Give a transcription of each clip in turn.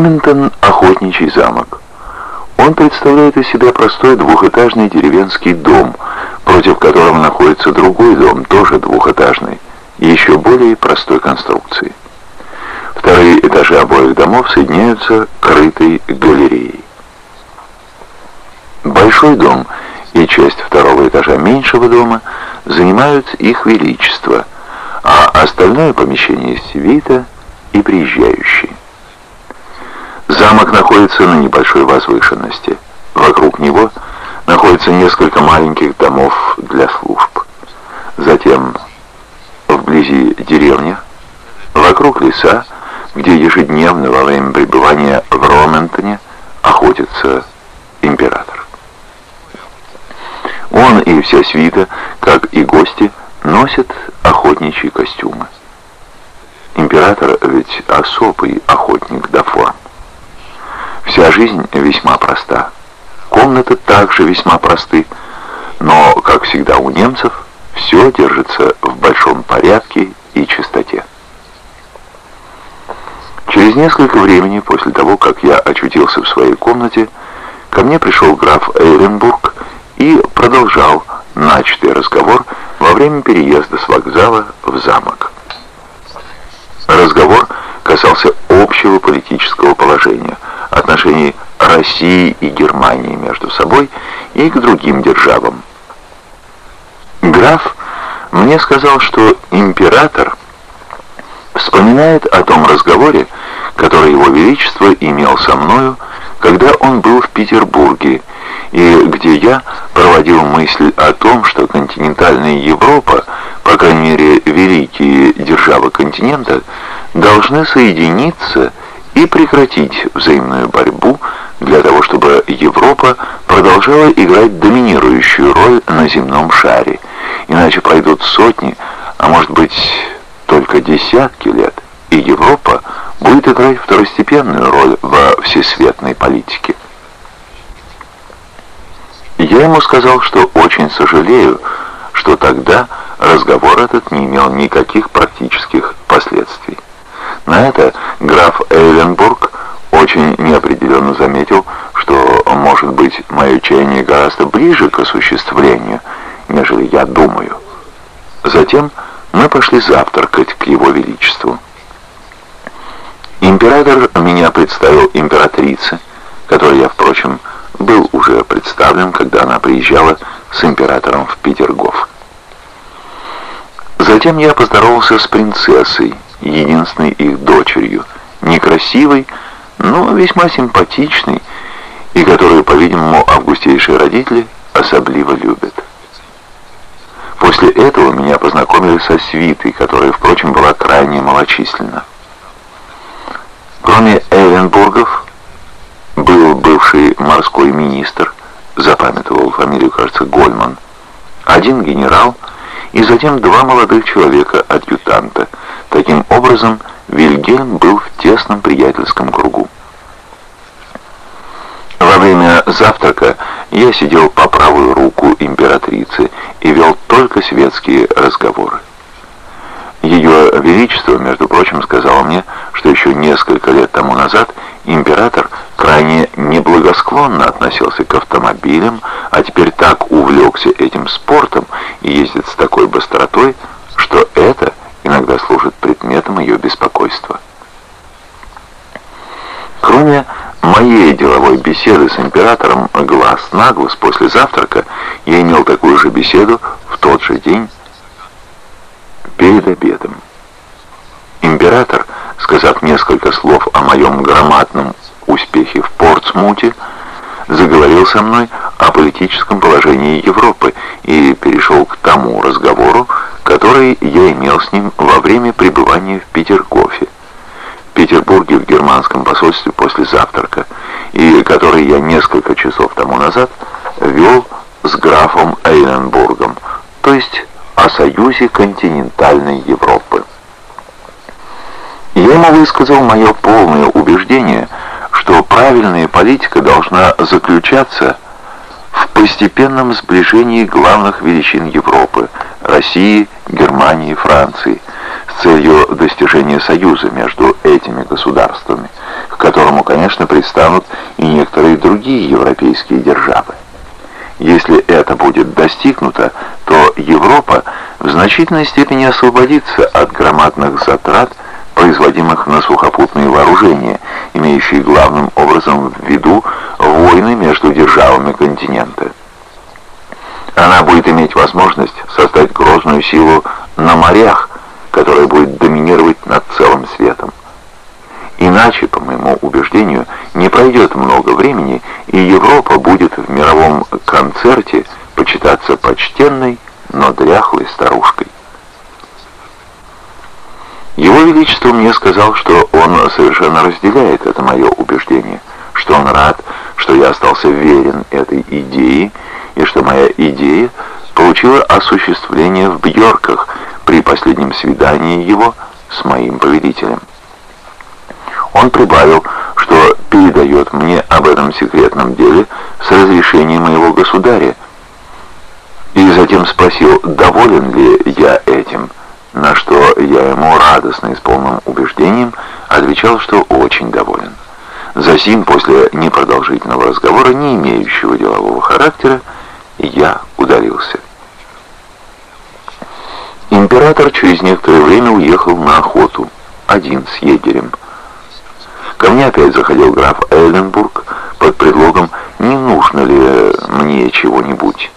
Роментон – охотничий замок. Он представляет из себя простой двухэтажный деревенский дом, против которого находится другой дом, тоже двухэтажный, и еще более простой конструкции. Вторые этажи обоих домов соединяются крытой галереей. Большой дом и часть второго этажа меньшего дома занимают их величество, а остальное помещение свита и приезжающие. Замок находится на небольшой возвышенности. Вокруг него находится несколько маленьких домов для служб. Затем вблизи деревня, вокруг леса, где ежедневно во время пребывания в Роментоне охотится император. Он и вся свита, как и гости, носят охотничьи костюмы. Император ведь особый охотник до форм. Вся жизнь весьма проста. Комнаты также весьма просты, но, как всегда у немцев, все держится в большом порядке и чистоте. Через несколько времени после того, как я очутился в своей комнате, ко мне пришел граф Эйленбург и продолжал начатый разговор во время переезда с вокзала в замок. Разговор касался общего политического положения – отношений России и Германии между собой и к другим державам. Граф мне сказал, что император вспоминает о том разговоре, который его величество имел со мною, когда он был в Петербурге, и где я проводил мысль о том, что континентальная Европа, по крайней мере великие державы континента, должны соединиться и прекратить взаимную борьбу для того, чтобы Европа продолжала играть доминирующую роль на земном шаре. Иначе пройдут сотни, а может быть только десятки лет, и Европа будет играть второстепенную роль во всесветной политике. Я ему сказал, что очень сожалею, что тогда разговор этот не имел никаких практических последствий. На это граф Эйленбург очень неопределенно заметил, что, может быть, мое чаяние гораздо ближе к осуществлению, нежели я думаю. Затем мы пошли завтракать к его величеству. Император меня представил императрице, которой я, впрочем, был уже представлен, когда она приезжала с императором в Петергоф. Затем я поздоровался с принцессой, единственной их дочерью, некрасивой, но весьма симпатичной, и которую, по-видимому, августейшие родители особливо любят. После этого меня познакомили со свитой, которая, впрочем, была крайне малочисленна. Кроме Эвенбургов, был бывший морской министр, запамятовал фамилию, кажется, Гольман, один генерал и затем два молодых человека, адъютанта – Таким образом, Вильгельм был в тесном приятельском кругу. Во время завтрака я сидел по правую руку императрицы и вел только светские разговоры. Ее Величество, между прочим, сказала мне, что еще несколько лет тому назад император крайне неблагосклонно относился к автомобилям, а теперь так увлекся этим спортом и ездит с такой быстротой, что это иногда служит предметом ее беспокойства. Кроме моей деловой беседы с императором глаз на глаз после завтрака, я имел такую же беседу в тот же день перед обедом. Император, сказав несколько слов о моем громадном успехе в Портсмуте, заговорил со мной о политическом положении Европы и перешел к тому разговору, который я имел с ним во время пребывания в Петергофе, в Петербурге в германском посольстве после завтрака, и который я несколько часов тому назад вел с графом Эйленбургом, то есть о союзе континентальной Европы. Я ему высказал мое полное убеждение, что правильная политика должна заключаться в постепенном сближении главных величин Европы – России, Германии, Франции с целью достижения союза между этими государствами, которому, конечно, пристанут и некоторые другие европейские державы. Если это будет достигнуто, то Европа в значительной степени освободится от громадных затрат, производимых на сухопутные вооружения, имеющие главным образом в виду войны между державами континента. Она будет иметь возможность создать грозную силу на морях, которая будет доминировать над целым светом. Иначе, по моему убеждению, не пройдет много времени, и Европа будет в мировом концерте почитаться почтенной, но дряхлой старушкой. Его Величество мне сказал, что он совершенно разделяет это мое убеждение, что он рад, что я остался верен этой идее, и что моя идея получила осуществление в Бьорках при последнем свидании его с моим повелителем. Он прибавил, что передает мне об этом секретном деле с разрешения моего государя, и затем спросил, доволен ли я этим, на что я ему радостно и с полным убеждением отвечал, что очень доволен. Засим, после непродолжительного разговора, не имеющего делового характера, я удалился. Император через некоторое время уехал на охоту, один с егерем. Ко мне опять заходил граф Эйленбург под предлогом, не нужно ли мне чего-нибудь.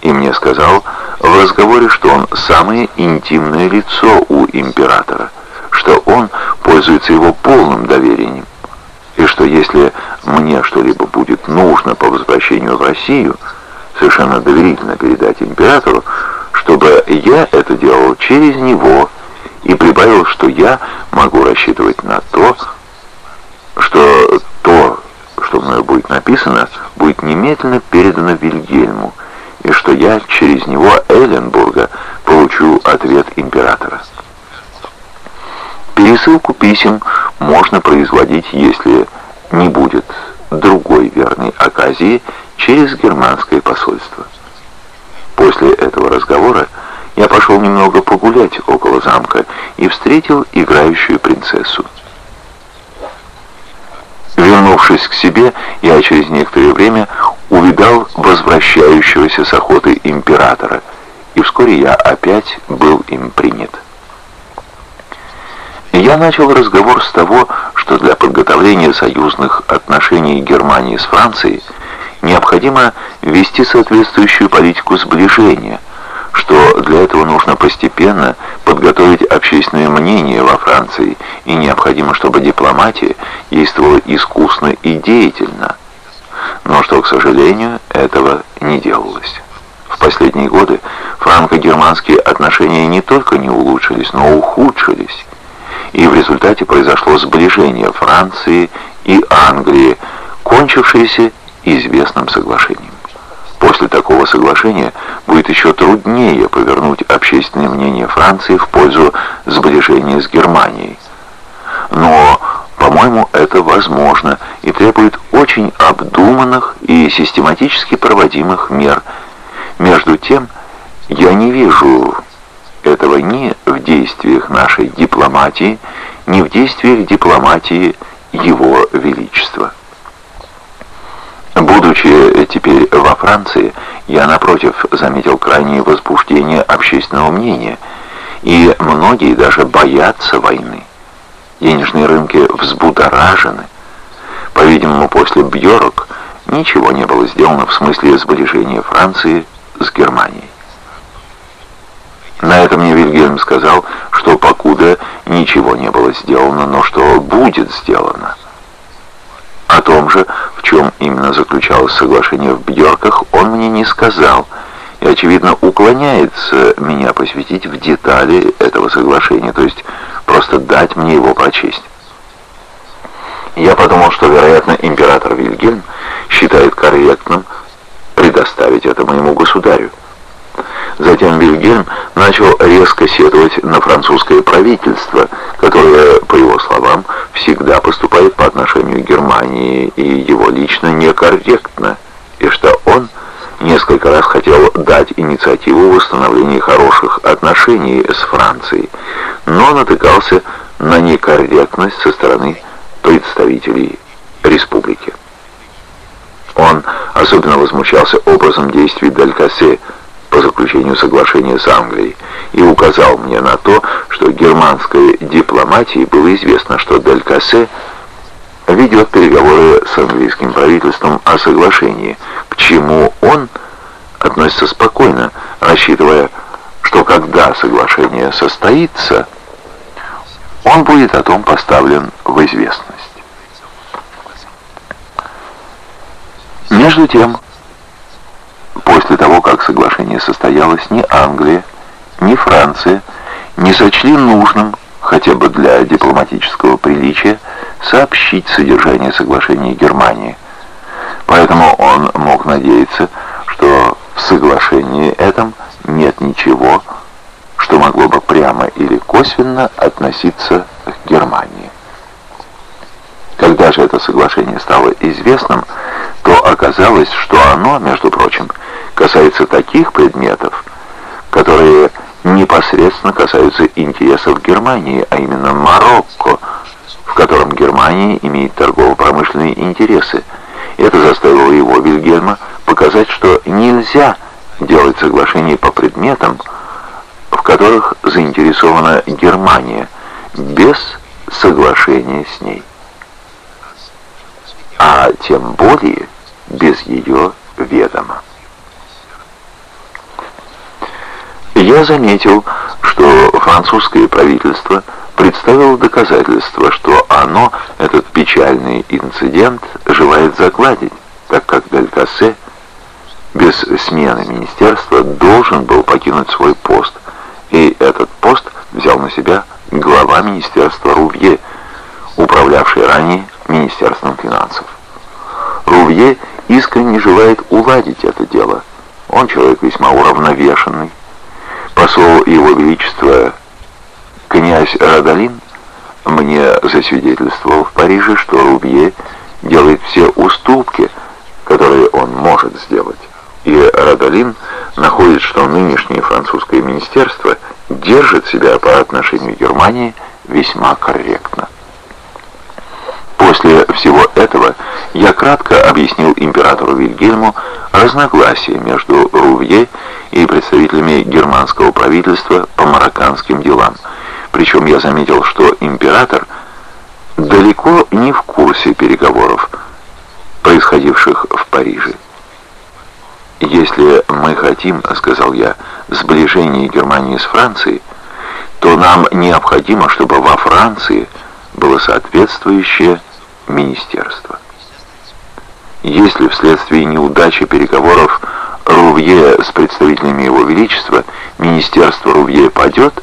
И мне сказал в разговоре, что он самое интимное лицо у императора, что он пользуется его полным доверием, и что если мне что-либо будет нужно по возвращению в Россию, совершенно доверительно передать императору, чтобы я это делал через него, и прибавил, что я могу рассчитывать на то, что то, что мною будет написано, будет немедленно передано Вильгельму, и что я через него, Эленбурга, получу ответ императора. Пересылку писем можно производить, если не будет другой верной оказии, через германское посольство. После этого разговора я пошел немного погулять около замка и встретил играющую принцессу. Вернувшись к себе, я через некоторое время увидал возвращающегося с охоты императора, и вскоре я опять был им принят. Я начал разговор с того, что для подготовления союзных отношений Германии с Францией необходимо вести соответствующую политику сближения – что для этого нужно постепенно подготовить общественное мнение во Франции, и необходимо, чтобы дипломатия действовала искусно и деятельно, но что, к сожалению, этого не делалось. В последние годы франко-германские отношения не только не улучшились, но ухудшились, и в результате произошло сближение Франции и Англии, кончившееся известным соглашением. После такого соглашения будет еще труднее повернуть общественное мнение Франции в пользу сближения с Германией. Но, по-моему, это возможно и требует очень обдуманных и систематически проводимых мер. Между тем, я не вижу этого ни в действиях нашей дипломатии, ни в действиях дипломатии Его Величества. Будучи теперь во Франции, я, напротив, заметил крайнее возбуждение общественного мнения, и многие даже боятся войны. Денежные рынки взбудоражены. По-видимому, после Бьорок ничего не было сделано в смысле сближения Франции с Германией. На это мне Вильгельм сказал, что покуда ничего не было сделано, но что будет сделано. О том же, в чем именно заключалось соглашение в Бьорках, он мне не сказал, и, очевидно, уклоняется меня посвятить в детали этого соглашения, то есть просто дать мне его прочесть. Я подумал, что, вероятно, император Вильгельм считает корректным предоставить это моему государю. Затем Вильгельм начал резко сетовать на французское правительство, которое, по его словам, всегда поступает по отношению к Германии и его лично некорректно, и что он несколько раз хотел дать инициативу восстановления хороших отношений с Францией, но натыкался на некорректность со стороны представителей республики. Он особенно возмущался образом действий Далькасе по заключению соглашения с Англией и указал мне на то, что германской дипломатии было известно, что Далькасе ведет переговоры с английским правительством о соглашении, к чему он относится спокойно, рассчитывая, что когда соглашение состоится, он будет о том поставлен в известность. Между тем, после того, как соглашение состоялось, ни Англия, ни Франция не сочли нужным, хотя бы для дипломатического приличия, сообщить содержание соглашения Германии. Поэтому он мог надеяться, что в соглашении этом нет ничего, что могло бы прямо или косвенно относиться к Германии. Когда же это соглашение стало известным, то оказалось, что оно, между прочим, касается таких предметов, которые непосредственно касаются интересов Германии, а именно Марокко, в котором Германия имеет торгово-промышленные интересы. Это заставило его, Вильгельма, показать, что нельзя делать соглашение по предметам, в которых заинтересована Германия, без соглашения с ней. А тем более без ее ведома. Я заметил, что французское правительство представило доказательства, что оно этот печальный инцидент желает загладить, так как Далькассе без смены министерства должен был покинуть свой пост, и этот пост взял на себя глава министерства Рувье, управлявший ранее Министерством финансов. Рувье искренне желает уладить это дело. Он человек весьма уравновешенный. Посол Его Величества князь Радалин мне засвидетельствовал в Париже, что Рубье делает все уступки, которые он может сделать. И Радалин находит, что нынешнее французское министерство держит себя по отношению к Германии весьма корректно. После всего этого я кратко объяснил императору Вильгельму разногласия между Рувье и представителями германского правительства по марокканским делам. Причем я заметил, что император далеко не в курсе переговоров, происходивших в Париже. «Если мы хотим, — сказал я, — сближения Германии с Францией, то нам необходимо, чтобы во Франции было соответствующее министерство. Если вследствие неудачи переговоров Рувье с представителями Его Величества министерство Рувье падет,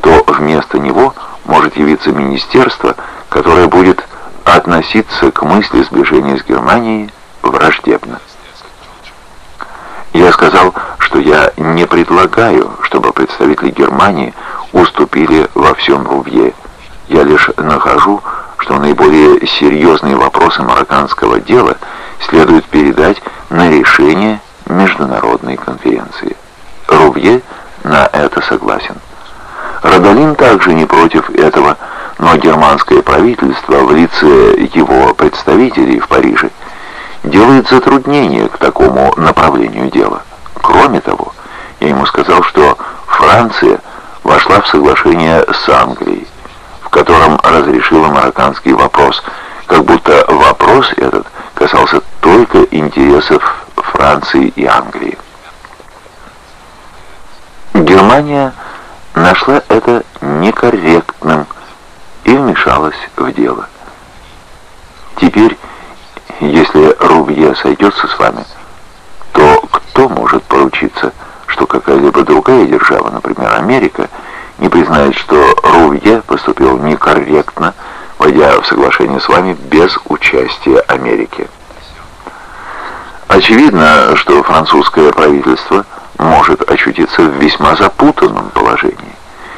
то вместо него может явиться министерство, которое будет относиться к мысли сближения с Германией враждебно. Я сказал, что я не предлагаю, чтобы представители Германии уступили во всем Рувье. Я лишь нахожу, что наиболее серьезные вопросы марокканского дела следует передать на решение международной конференции. Рувье на это согласен. Радолин также не против этого, но германское правительство в лице его представителей в Париже делает затруднение к такому направлению дела. Кроме того, я ему сказал, что Франция вошла в соглашение с Англией, котором разрешила марокканский вопрос, как будто вопрос этот касался только интересов Франции и Англии. Германия нашла это некорректным и вмешалась в дело. Теперь, если Рубье сойдется с вами, то кто может поручиться, что какая-либо другая держава, например, Америка, не признает, что Рувье поступил некорректно, войдя в соглашение с вами без участия Америки. Очевидно, что французское правительство может очутиться в весьма запутанном положении,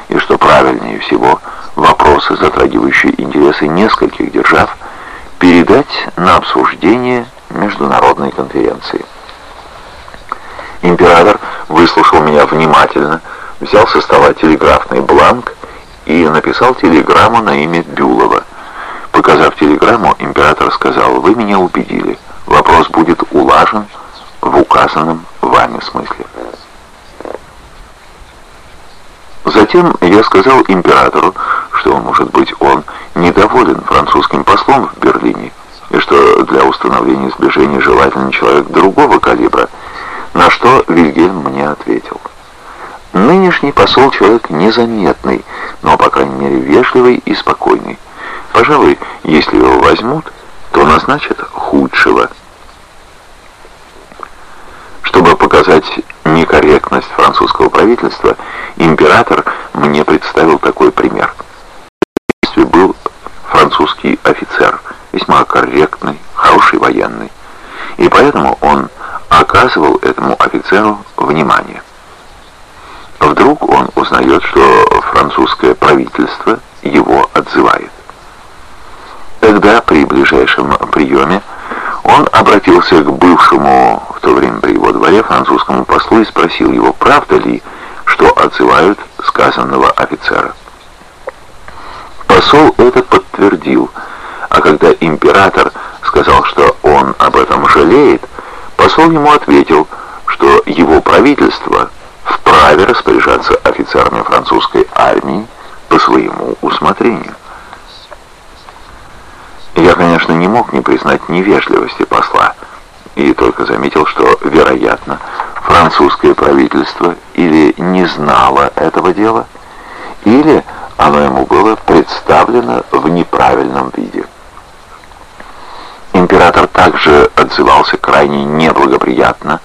и что правильнее всего вопросы, затрагивающие интересы нескольких держав, передать на обсуждение международной конференции. Император выслушал меня внимательно, взял со стола телеграфный бланк и написал телеграмму на имя Бюлова, показав телеграмму, император сказал, «Вы меня убедили. Вопрос будет улажен в указанном вами смысле». Затем я сказал императору, что, может быть, он недоволен французским послом в Берлине, и что для установления сближения желательно человек другого калибра, на что Вильгельм мне ответил. Нынешний посол человек незаметный, но, по крайней мере, вежливый и спокойный. Пожалуй, если его возьмут, то назначат худшего. Чтобы показать некорректность французского правительства, император мне представил такой пример. В был французский офицер, весьма корректный, хороший военный, и поэтому он оказывал этому офицеру внимание. Вдруг он узнает, что французское правительство его отзывает. Тогда при ближайшем приеме он обратился к бывшему в то время при его дворе французскому послу и спросил его, правда ли, что отзывают сказанного офицера. Посол это подтвердил, а когда император сказал, что он об этом жалеет, посол ему ответил, что его правительство вправе распоряжаться офицерами французской армии по своему усмотрению. Я, конечно, не мог не признать невежливости посла, и только заметил, что, вероятно, французское правительство или не знало этого дела, или оно ему было представлено в неправильном виде. Император также отзывался крайне неблагоприятно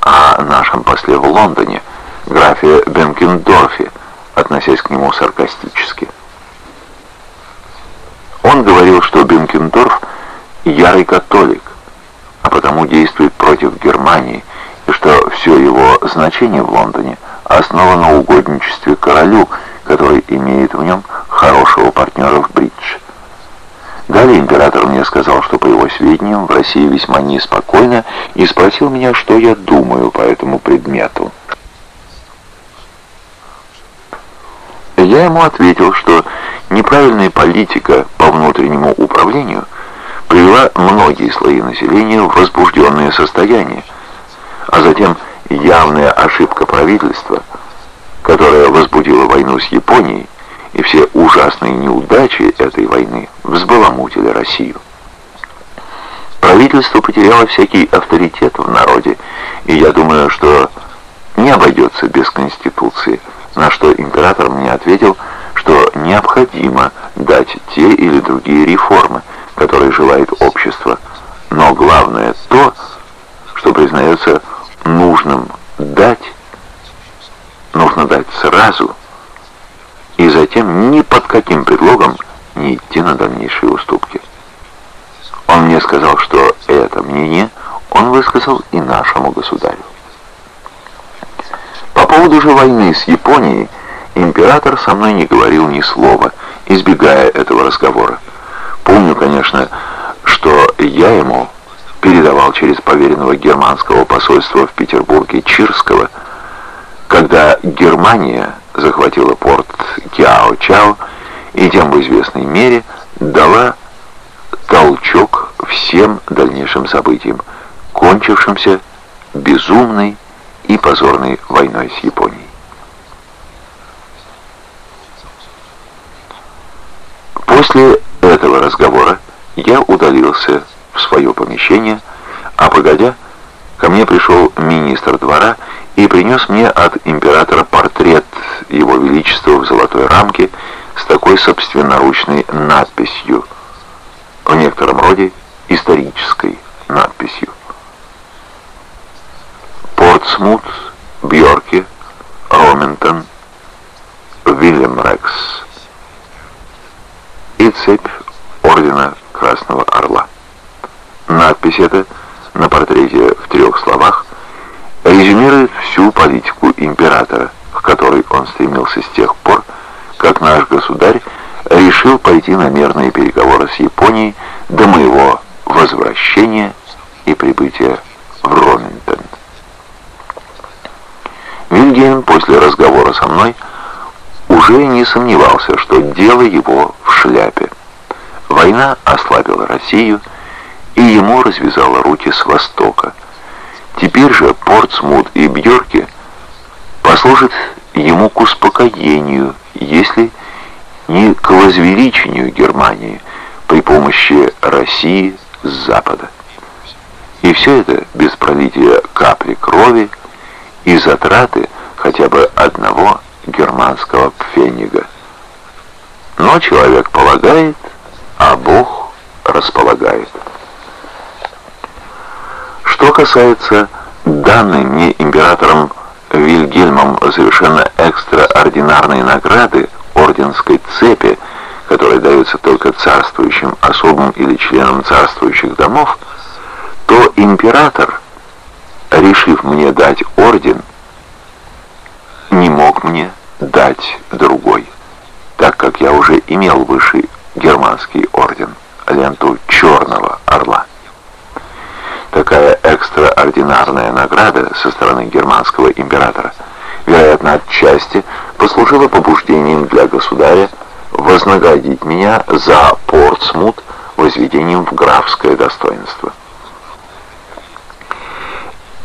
о нашем после в Лондоне, графе Бенкендорфе, относясь к нему саркастически. Он говорил, что Бенкендорф ярый католик, а потому действует против Германии, и что все его значение в Лондоне основано на угодничестве королю, который имеет в нем хорошего партнера в бридж. Далее император мне сказал, что по его сведениям в России весьма неспокойно, и спросил меня, что я думаю по этому предмету. Я ему ответил, что неправильная политика по внутреннему управлению привела многие слои населения в возбужденное состояние, а затем явная ошибка правительства, которая возбудила войну с Японией, и все ужасные неудачи этой войны взбаламутили Россию. Правительство потеряло всякий авторитет в народе, и я думаю, что не обойдется без Конституции – на что император мне ответил, что необходимо дать те или другие реформы, которые желает общество. Но главное то, что признается нужным дать, нужно дать сразу, и затем ни под каким предлогом не идти на дальнейшие уступки. Он мне сказал, что это мнение он высказал и нашему государю. По поводу же войны с Японией император со мной не говорил ни слова, избегая этого разговора. Помню, конечно, что я ему передавал через поверенного германского посольства в Петербурге Чирского, когда Германия захватила порт Кяо-Чао и тем в известной мере дала толчок всем дальнейшим событиям, кончившимся безумной и позорной войной с Японией. После этого разговора я удалился в свое помещение, а погодя, ко мне пришел министр двора и принес мне от императора портрет его величества в золотой рамке с такой собственноручной надписью, в некотором роде исторической надписью. Портсмут, Бьорки, Роментон, Вильям Рекс и цепь Ордена Красного Орла. Надпись эта на портрете в трех словах резюмирует всю политику императора, к которой он стремился с тех пор, как наш государь решил пойти на мирные переговоры с Японией до моего возвращения и прибытия в Роментон. Вильгельм после разговора со мной уже не сомневался, что дело его в шляпе. Война ослабила Россию, и ему развязала руки с востока. Теперь же Портсмут и Бьорки послужат ему к успокоению, если не к возвеличению Германии при помощи России с запада. И все это без пролития капли крови и затраты хотя бы одного германского пфенига. Но человек полагает, а Бог располагает. Что касается данной мне императором Вильгельмом совершенно экстраординарной награды орденской цепи, которая дается только царствующим особым или членам царствующих домов, то император, решив мне дать орден, не мог мне дать другой, так как я уже имел высший германский орден, ленту Черного Орла. Такая экстраординарная награда со стороны германского императора, вероятно, отчасти послужила побуждением для государя вознаградить меня за Портсмут возведением в графское достоинство.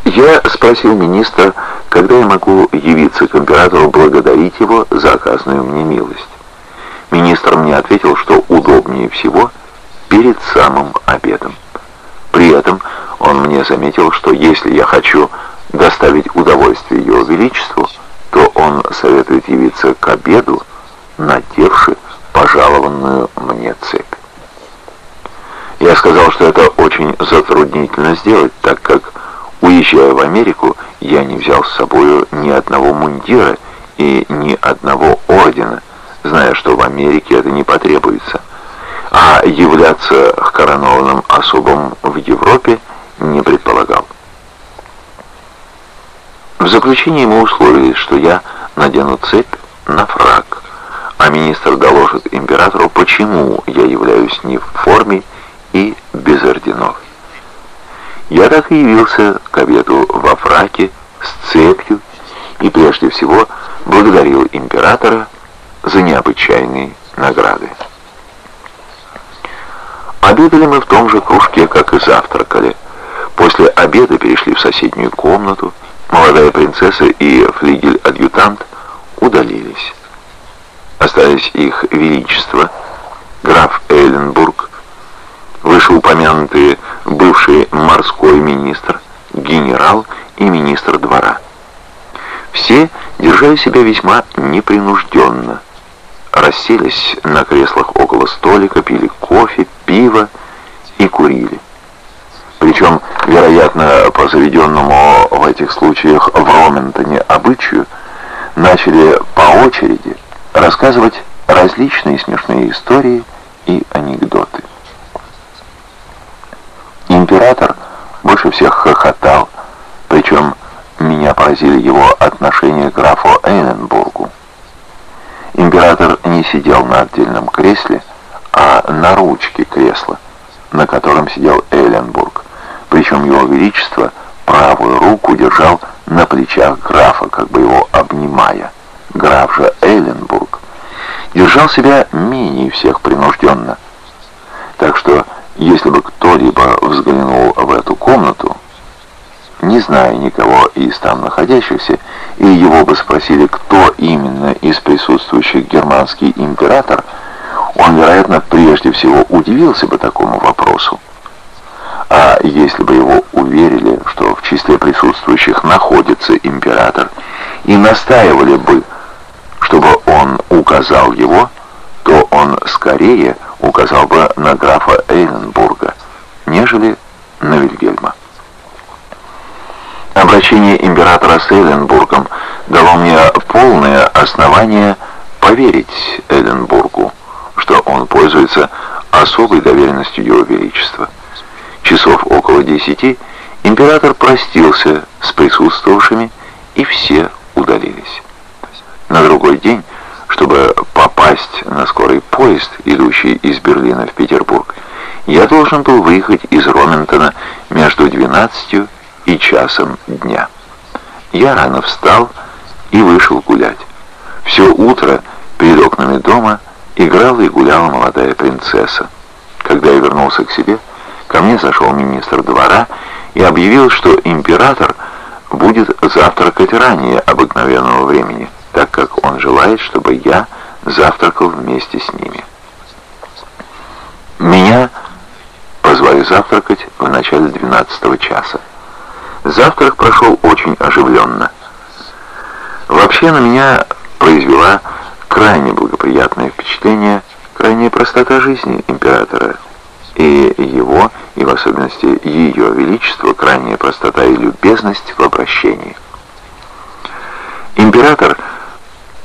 Я спросил министра, когда я могу явиться к императору благодарить его за оказанную мне милость. Министр мне ответил, что удобнее всего перед самым обедом. При этом он мне заметил, что если я хочу доставить удовольствие Его Величеству, то он советует явиться к обеду, надевши пожалованную мне цепь. Я сказал, что это очень затруднительно сделать, так как, уезжая в Америку, я не взял с собой ни одного мундира и ни одного ордена, зная, что в Америке это не потребуется. А являться коронованным особам в Европе не предполагал. В заключение ему условились, что я надену цепь на фраг, а министр доложит императору, почему я являюсь не в форме и без орденов. Я так и явился к обеду во фраке с цепью и прежде всего благодарил императора за необычайные награды. Обедали мы в том же кружке, как и завтракали. После обеда перешли в соседнюю комнату. Молодая принцесса и флигель-адъютант удалились. Остались их величество, граф Эйленбург, вышеупомянутые бывший морской министр, генерал и министр двора. Все держали себя весьма непринужденно. Расселись на креслах около столика, пили кофе, пиво и курили. Причем, вероятно, по заведенному в этих случаях в Роментоне обычаю, начали по очереди рассказывать различные смешные истории и анекдоты. Император больше всех хохотал, причем меня поразили его отношения к графу Эйленбургу. Император не сидел на отдельном кресле, а на ручке кресла, на котором сидел Эйленбург. Причем его величество правую руку держал на плечах графа, как бы его обнимая. Граф же Эйленбург держал себя менее всех принужденно. Так что, если бы кто-либо взглянул в эту комнату, не зная никого из там находящихся, и его бы спросили, кто именно из присутствующих германский император, он, вероятно, прежде всего удивился бы такому вопросу. А если бы его уверили, что в числе присутствующих находится император, и настаивали бы, чтобы он указал его, то он скорее указал бы на графа Эйленбурга, нежели на Вильгельма. Обращение императора с Эйленбургом дало мне полное основание поверить Эйленбургу, что он пользуется особой доверенностью Его Величества. Часов около десяти император простился с присутствовавшими, и все удалились. На другой день, чтобы попасть на скорый поезд, идущий из Берлина в Петербург, я должен был выехать из Роментона между 12 и часом дня. Я рано встал и вышел гулять. Все утро перед окнами дома играла и гуляла молодая принцесса. Когда я вернулся к себе, ко мне зашел министр двора и объявил, что император будет завтракать ранее обыкновенного времени, так как он желает, чтобы я завтракал вместе с ними. Меня позвали завтракать в начале 12 часа. Завтрак прошел очень оживленно. Вообще на меня произвела крайне благоприятное впечатление крайняя простота жизни императора и его, и в особенности ее величество, крайняя простота и любезность в обращении. Император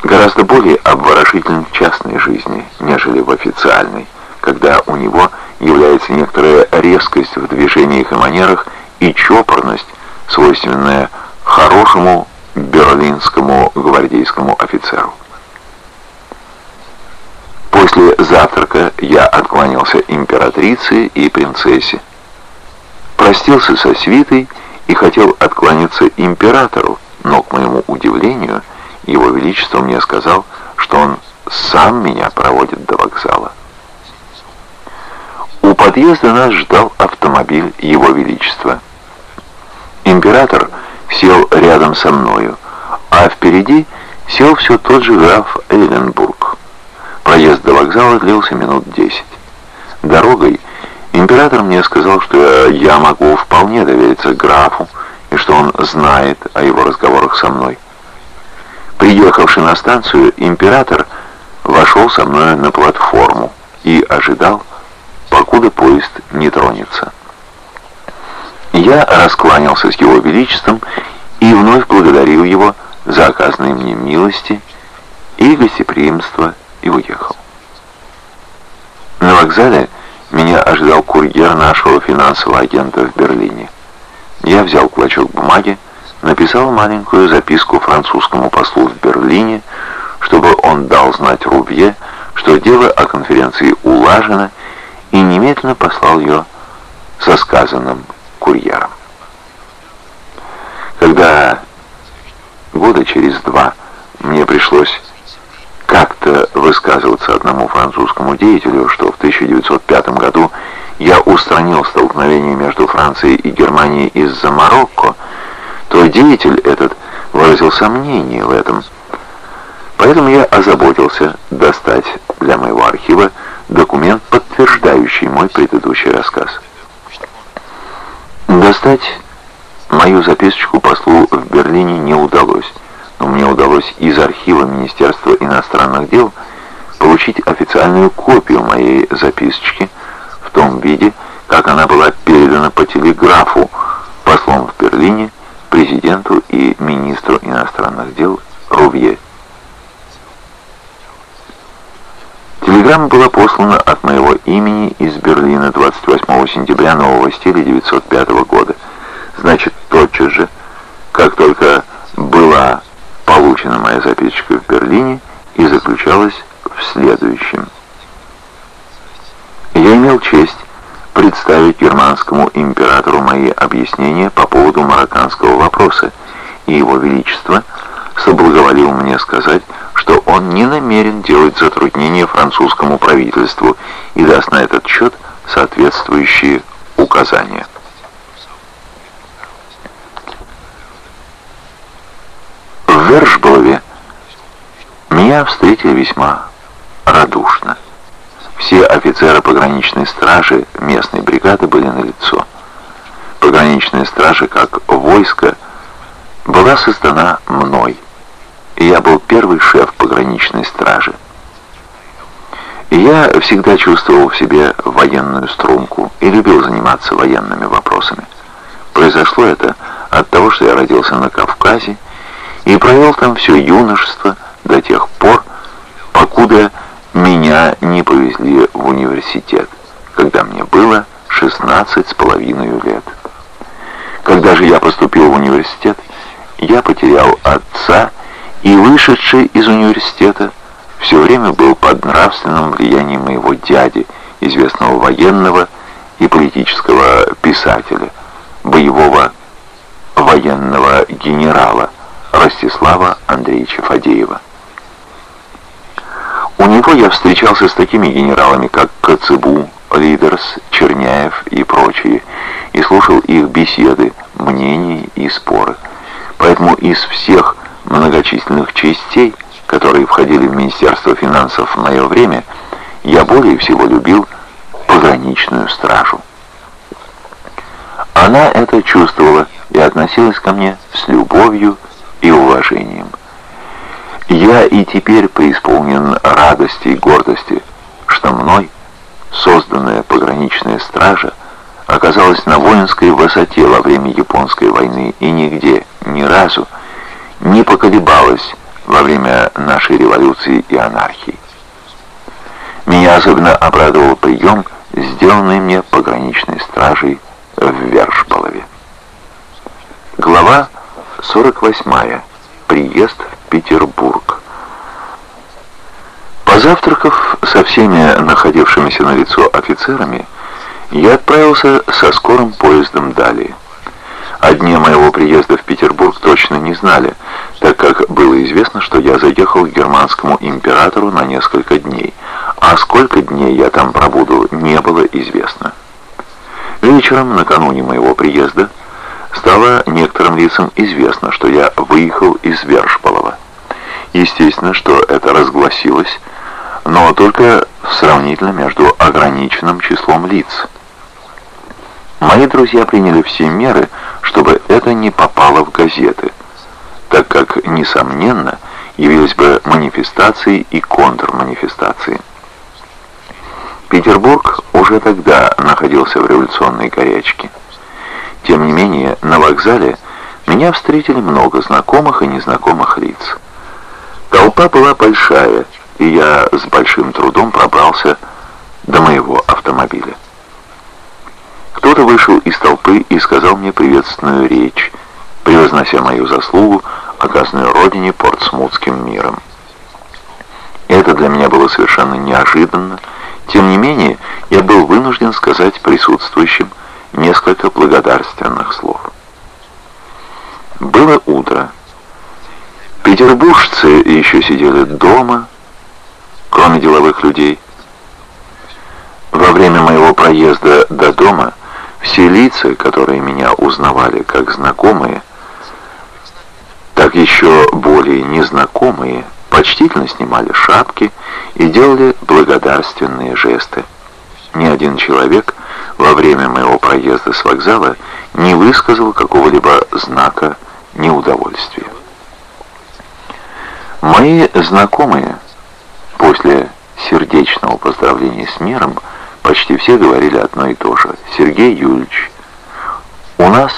гораздо более обворожителен в частной жизни, нежели в официальной, когда у него является некоторая резкость в движениях и манерах и чопорность, свойственная хорошему берлинскому гвардейскому офицеру. После завтрака я откланялся императрице и принцессе, простился со свитой и хотел откланяться императору, но, к моему удивлению, его величество мне сказал, что он сам меня проводит до вокзала. У подъезда нас ждал автомобиль его величества. Император сел рядом со мною, а впереди сел все тот же граф Эйленбург. Проезд до вокзала длился минут десять. Дорогой император мне сказал, что я могу вполне довериться графу, и что он знает о его разговорах со мной. Приехавший на станцию, император вошел со мной на платформу и ожидал, покуда поезд не тронется. Я раскланялся с его величеством и вновь благодарил его за оказанные мне милости и гостеприимство и уехал. На вокзале меня ожидал курьер нашего финансового агента в Берлине. Я взял клочок бумаги, написал маленькую записку французскому послу в Берлине, чтобы он дал знать Рубье, что дело о конференции улажено, и немедленно послал ее со сказанным курьером. Когда года через два мне пришлось как-то высказываться одному французскому деятелю, что в 1905 году я устранил столкновение между Францией и Германией из-за Марокко, то деятель этот выразил сомнение в этом. Поэтому я озаботился достать для моего архива документ, подтверждающий мой предыдущий рассказ. Достать мою записочку послу в Берлине не удалось но мне удалось из архива Министерства иностранных дел получить официальную копию моей записочки в том виде, как она была передана по телеграфу послом в Берлине, президенту и министру иностранных дел Рувье. Телеграмма была послана от моего имени из Берлина 28 сентября нового стиля 1905 года. Значит, тотчас же, как только была Получена моя записочка в Берлине и заключалась в следующем. Я имел честь представить германскому императору мои объяснения по поводу марокканского вопроса, и его величество соблаговолил мне сказать, что он не намерен делать затруднения французскому правительству и даст на этот счет соответствующие указания. В Вершболове меня встретили весьма радушно. Все офицеры пограничной стражи местной бригады были на лицо. Пограничная стража, как войско, была создана мной, и я был первый шеф пограничной стражи. И я всегда чувствовал в себе военную струнку и любил заниматься военными вопросами. Произошло это от того, что я родился на Кавказе и провел там все юношество до тех пор, покуда меня не повезли в университет, когда мне было 16 с половиной лет. Когда же я поступил в университет, я потерял отца и, вышедший из университета, все время был под нравственным влиянием моего дяди, известного военного и политического писателя, боевого военного генерала, Ростислава Андреевича Фадеева. Я встречался с такими генералами, как Коцебу, Лидерс, Черняев и прочие, и слушал их беседы, мнения и споры. Поэтому из всех многочисленных частей, которые входили в Министерство финансов в мое время, я более всего любил пограничную стражу. Она это чувствовала и относилась ко мне с любовью и уважением. Я и теперь преисполнен радости и гордости, что мной созданная пограничная стража оказалась на воинской высоте во время Японской войны и нигде, ни разу не поколебалась во время нашей революции и анархии. Меня особенно обрадовал прием, сделанный мне пограничной стражей в Вершболове. Глава 48. Приезд в Петербург. Позавтракав со всеми находившимися на лицо офицерами, я отправился со скорым поездом далее. О дне моего приезда в Петербург точно не знали, так как было известно, что я заехал к германскому императору на несколько дней, а сколько дней я там пробуду, не было известно. Вечером, накануне моего приезда, стало некоторым лицам известно, что я выехал из Вершполова. Естественно, что это разгласилось, но только сравнительно между ограниченным числом лиц. Мои друзья приняли все меры, чтобы это не попало в газеты, так как, несомненно, явились бы манифестации и контрманифестации. Петербург уже тогда находился в революционной горячке. Тем не менее, на вокзале меня встретили много знакомых и незнакомых лиц. Толпа была большая, и я с большим трудом пробрался до моего автомобиля. Кто-то вышел из толпы и сказал мне приветственную речь, превознося мою заслугу, оказанную родине портсмутским миром. Это для меня было совершенно неожиданно. Тем не менее, я был вынужден сказать присутствующим несколько благодарственных слов. Было утро. Петербуржцы еще сидели дома, кроме деловых людей. Во время моего проезда до дома все лица, которые меня узнавали как знакомые, так еще более незнакомые, почтительно снимали шапки и делали благодарственные жесты. Ни один человек во время моего проезда с вокзала не высказал какого-либо знака неудовольствия. Мои знакомые После сердечного поздравления с миром почти все говорили одно и то же. «Сергей Юрьевич, у нас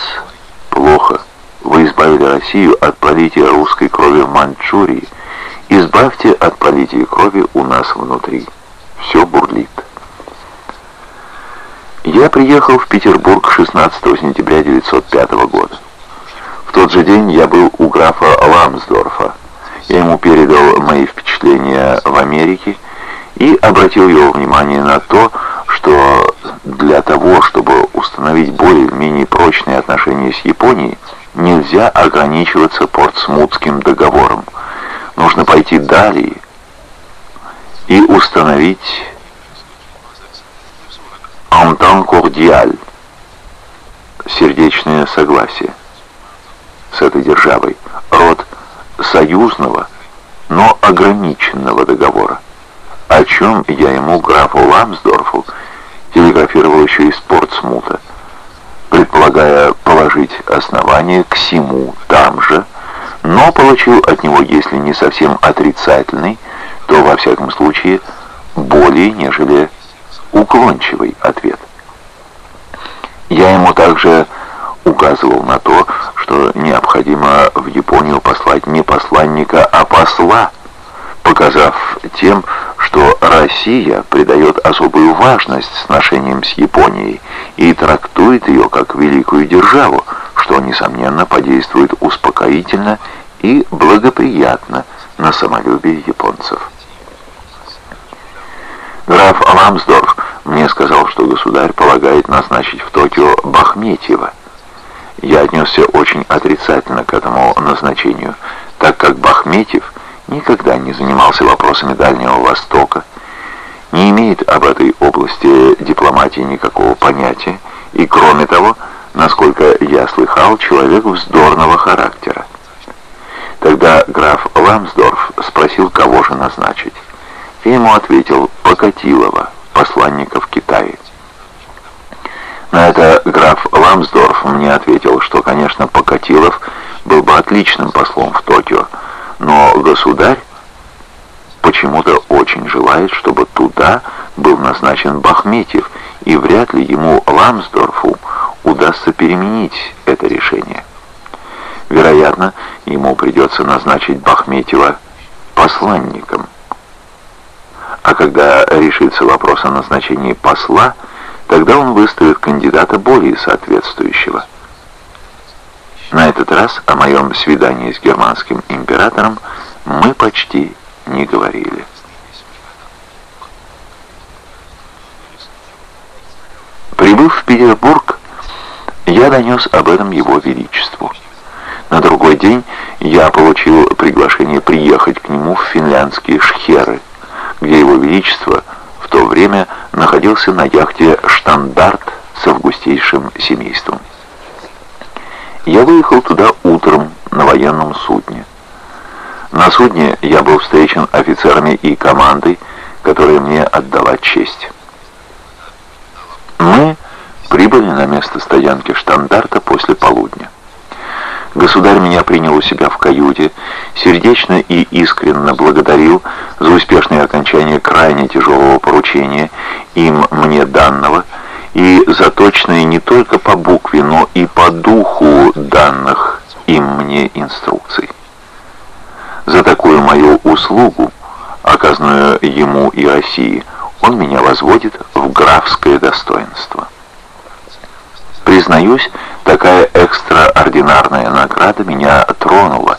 плохо. Вы избавили Россию от политии русской крови в Маньчжурии. Избавьте от политии крови у нас внутри. Все бурлит». Я приехал в Петербург 16 сентября 1905 года. В тот же день я был у графа Ламсдорфа. Я ему передал мои впечатления в Америке и обратил его внимание на то, что для того, чтобы установить более-менее прочные отношения с Японией, нельзя ограничиваться Портсмутским договором. Нужно пойти далее и установить «entente cordial» сердечное согласие с этой державой, род союзного, но ограниченного договора, о чем я ему, графу Ламсдорфу, телеграфировал еще из Портсмута, предполагая положить основание к всему там же, но получил от него, если не совсем отрицательный, то, во всяком случае, более, нежели уклончивый ответ. Я ему также указывал на то, что необходимо в Японию послать не посланника, а посла, показав тем, что Россия придает особую важность сношениям с Японией и трактует ее как великую державу, что, несомненно, подействует успокоительно и благоприятно на самолюбие японцев. Граф Ламсдорф мне сказал, что государь полагает назначить в Токио Бахметьева, я отнесся очень отрицательно к этому назначению, так как Бахметьев никогда не занимался вопросами Дальнего Востока не имеет об этой области дипломатии никакого понятия, и кроме того, насколько я слыхал, человек вздорного характера. Тогда граф Ламсдорф спросил, кого же назначить. Я ему ответил Покатилова, посланника в Китае. На это граф Ламсдорф мне ответил, что, конечно, Покатилов был бы отличным послом в Токио, но государь почему-то очень желает, чтобы туда был назначен Бахметьев, и вряд ли ему, Ламсдорфу, удастся переменить это решение. Вероятно, ему придется назначить Бахметьева посланником. А когда решится вопрос о назначении посла, тогда он выставит кандидата более соответствующего. На этот раз о моем свидании с германским императором мы почти не говорили. Прибыв в Петербург, я донес об этом его величеству. На другой день я получил приглашение приехать к нему в финляндские шхеры, где его величество в то время находился на яхте «Штандарт» с августейшим семейством. Я выехал туда утром на военном судне. На судне я был встречен офицерами и командой, которая мне отдала честь. Мы прибыли на место стоянки штандарта после полудня. Государь меня принял у себя в каюте, сердечно и искренне благодарил за успешное окончание крайне тяжелого поручения, им мне данного, и за точные не только по букве, но и по духу данных им мне инструкций. За такую мою услугу, оказанную ему и России, он меня возводит в графское достоинство. Признаюсь, такая экстраординарная награда меня тронула,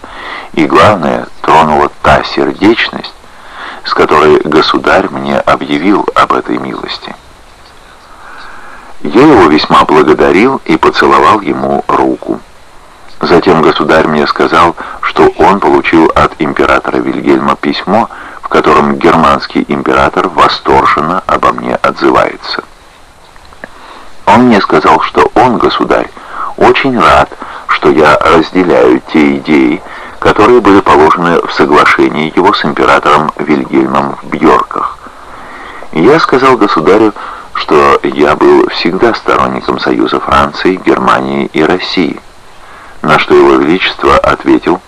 и главное, тронула та сердечность, с которой государь мне объявил об этой милости. Я его весьма благодарил и поцеловал ему руку. Затем государь мне сказал, что он получил от императора Вильгельма письмо, в котором германский император восторженно обо мне отзывается. Он мне сказал, что он, государь, очень рад, что я разделяю те идеи, которые были положены в соглашении его с императором Вильгельмом в Бьорках. Я сказал государю, что я был всегда сторонником союза Франции, Германии и России, на что его величество ответил,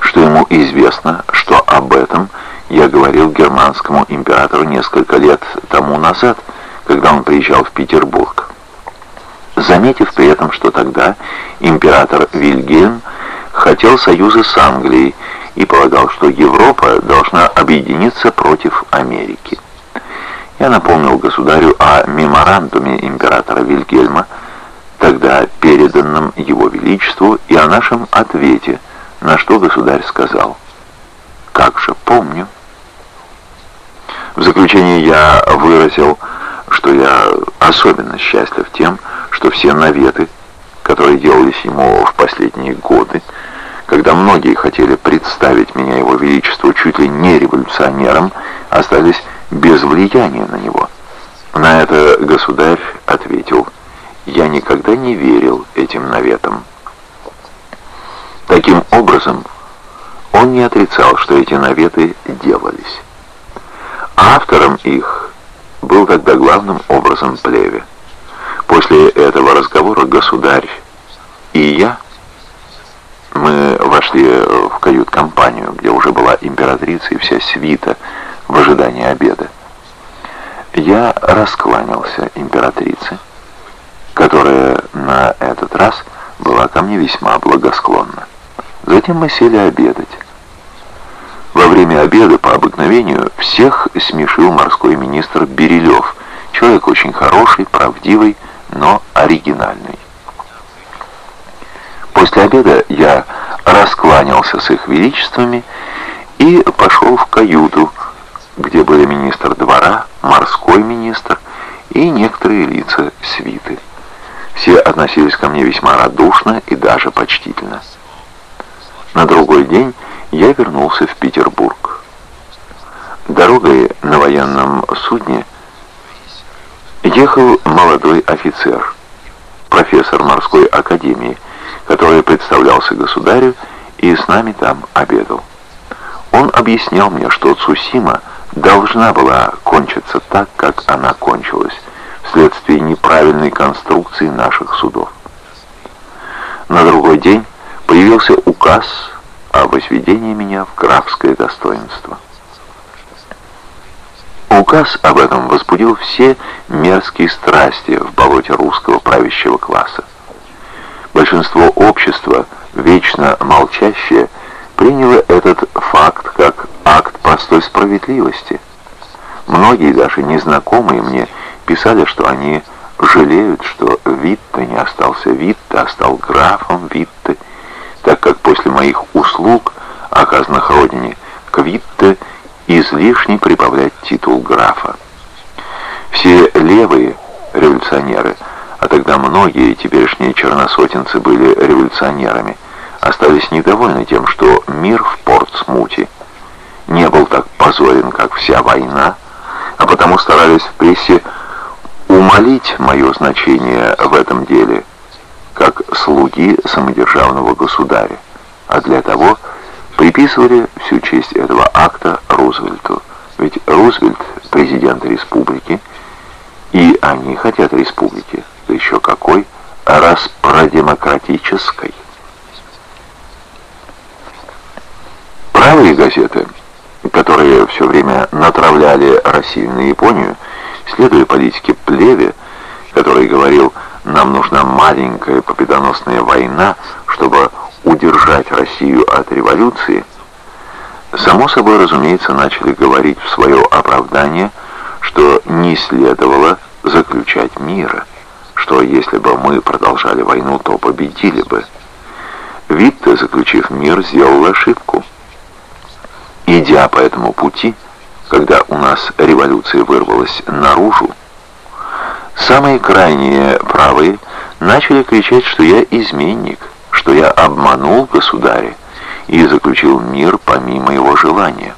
что ему известно, что об этом я говорил германскому императору несколько лет тому назад, когда он приезжал в Петербург. Заметив при этом, что тогда император Вильгельм хотел союза с Англией и полагал, что Европа должна объединиться против Америки. Я напомнил государю о меморандуме императора Вильгельма, тогда переданном его величеству, и о нашем ответе, на что государь сказал «Как же помню». В заключение я выразил, что я особенно счастлив тем, что все наветы, которые делались ему в последние годы, когда многие хотели представить меня его величеству чуть ли не революционером, остались без влияния на него. На это государь ответил, «Я никогда не верил этим наветам». Таким образом, он не отрицал, что эти наветы делались. Автором их был тогда главным образом Плеве. После этого разговора государь и я, мы вошли в кают-компанию, где уже была императрица и вся свита в ожидании обеда. Я раскланялся императрице, которая на этот раз была ко мне весьма благосклонна. Затем мы сели обедать. Во время обеда по обыкновению всех смешил морской министр Берилев, человек очень хороший, правдивый, но оригинальный. После обеда я раскланялся с их величествами и пошел в каюту, где были министр двора, морской министр и некоторые лица свиты. Все относились ко мне весьма радушно и даже почтительно. На другой день я вернулся в Петербург. Дорогой на военном судне ехал молодой офицер, профессор морской академии, который представлялся государю и с нами там обедал. Он объяснял мне, что Цусима должна была кончиться так, как она кончилась, вследствие неправильной конструкции наших судов. На другой день появился указ о возведении меня в графское достоинство. Указ об этом возбудил все мерзкие страсти в болоте русского правящего класса. Большинство общества, вечно молчащее, приняло этот факт как акт простой справедливости. Многие, даже незнакомые мне, писали, что они жалеют, что Витте не остался Витте, а стал графом Витте, так как после моих услуг, оказанных родине, к Витте излишне прибавлять титул графа. Все левые революционеры, а тогда многие теперешние черносотенцы были революционерами, остались недовольны тем, что мир в Портсмуте не был так позорен, как вся война, а потому старались в прессе умолить мое значение в этом деле, как слуги самодержавного государя, а для того приписывали всю честь этого акта Рузвельту. Ведь Рузвельт президент республики, и они хотят республики, да еще какой, раз продемократической. Правые газеты, которые все время натравляли Россию на Японию, следуя политике Плеве, который говорил, нам нужна маленькая победоносная война, чтобы удержать Россию от революции, само собой, разумеется, начали говорить в свое оправдание, что не следовало заключать мира, что если бы мы продолжали войну, то победили бы. Витте, заключив мир, сделал ошибку. Идя по этому пути, когда у нас революция вырвалась наружу, самые крайние правые начали кричать, что я изменник, что я обманул государя и заключил мир помимо его желания.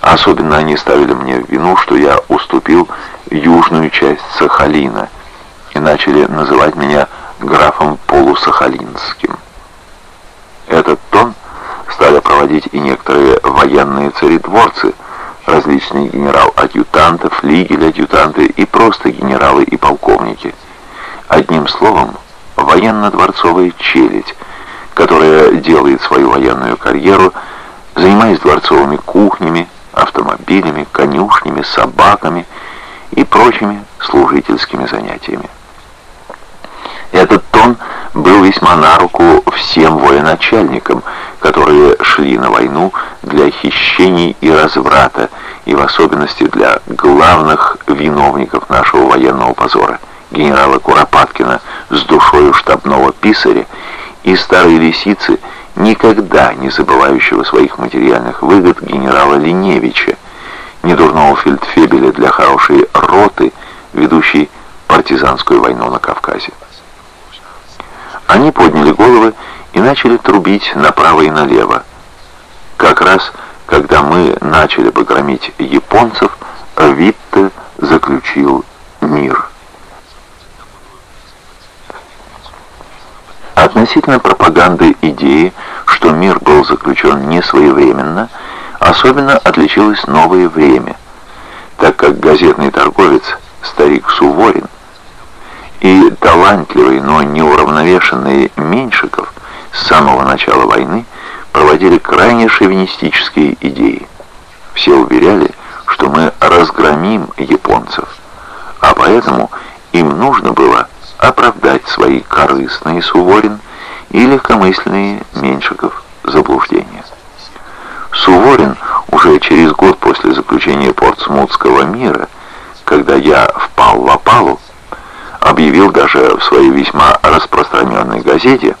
Особенно они ставили мне в вину, что я уступил южную часть Сахалина и начали называть меня графом полусахалинским. Этот тон стали проводить и некоторые военные царедворцы, различные генерал-адъютанты, флигель-адъютанты и просто генералы и полковники. Одним словом, военно-дворцовая челядь, которая делает свою военную карьеру, занимаясь дворцовыми кухнями, автомобилями, конюшнями, собаками и прочими служительскими занятиями. Этот тон был весьма на руку всем военачальникам, которые шли на войну для хищений и разврата, и в особенности для главных виновников нашего военного позора – генерала Куропаткина с душою штабного писаря и старой лисицы, никогда не забывающего своих материальных выгод генерала Линевича, недурного фельдфебеля для хорошей роты, ведущей партизанскую войну на Кавказе. Они подняли головы и начали трубить направо и налево. Как раз, когда мы начали бы японцев, Витте заключил мир. Относительно пропаганды идеи, что мир был заключен не своевременно, особенно отличилось новое время, так как газетный торговец, старик Суворин, и талантливый, но неуравновешенный Меньшиков с самого начала войны проводили крайне шовинистические идеи. Все уверяли, что мы разгромим японцев, а поэтому им нужно было оправдать свои корыстные Суворин и легкомысленные Меньшиков заблуждения. Суворин уже через год после заключения Портсмутского мира, когда я впал в опалу, объявил даже в своей весьма распространенной газете,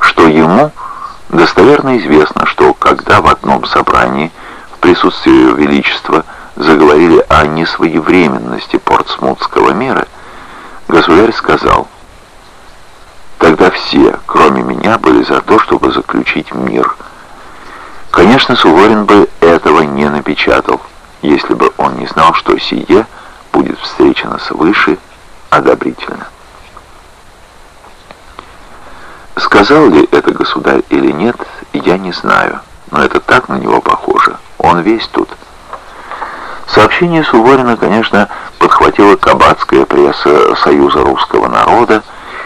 что ему достоверно известно, что когда в одном собрании в присутствии Ее Величества заговорили о несвоевременности Портсмутского мира, Государь сказал, тогда все, кроме меня, были за то, чтобы заключить мир. Конечно, Суворин бы это этого не напечатал, если бы он не знал, что сие будет встречено свыше одобрительно. Сказал ли это государь или нет, я не знаю, но это так на него похоже. Он весь тут. Сообщение Суворина, конечно, подхватила кабацкая пресса Союза русского народа